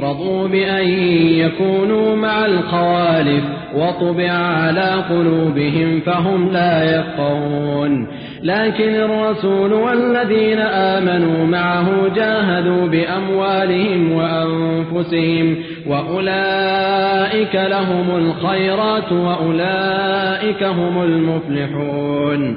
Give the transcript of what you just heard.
رضوا بأن يكونوا مع الخوالف وطبع على قلوبهم فهم لا يفقهون لكن الرسول والذين آمنوا معه جاهدوا بأموالهم وأنفسهم وأولئك لهم الخيرات وأولئك هم المفلحون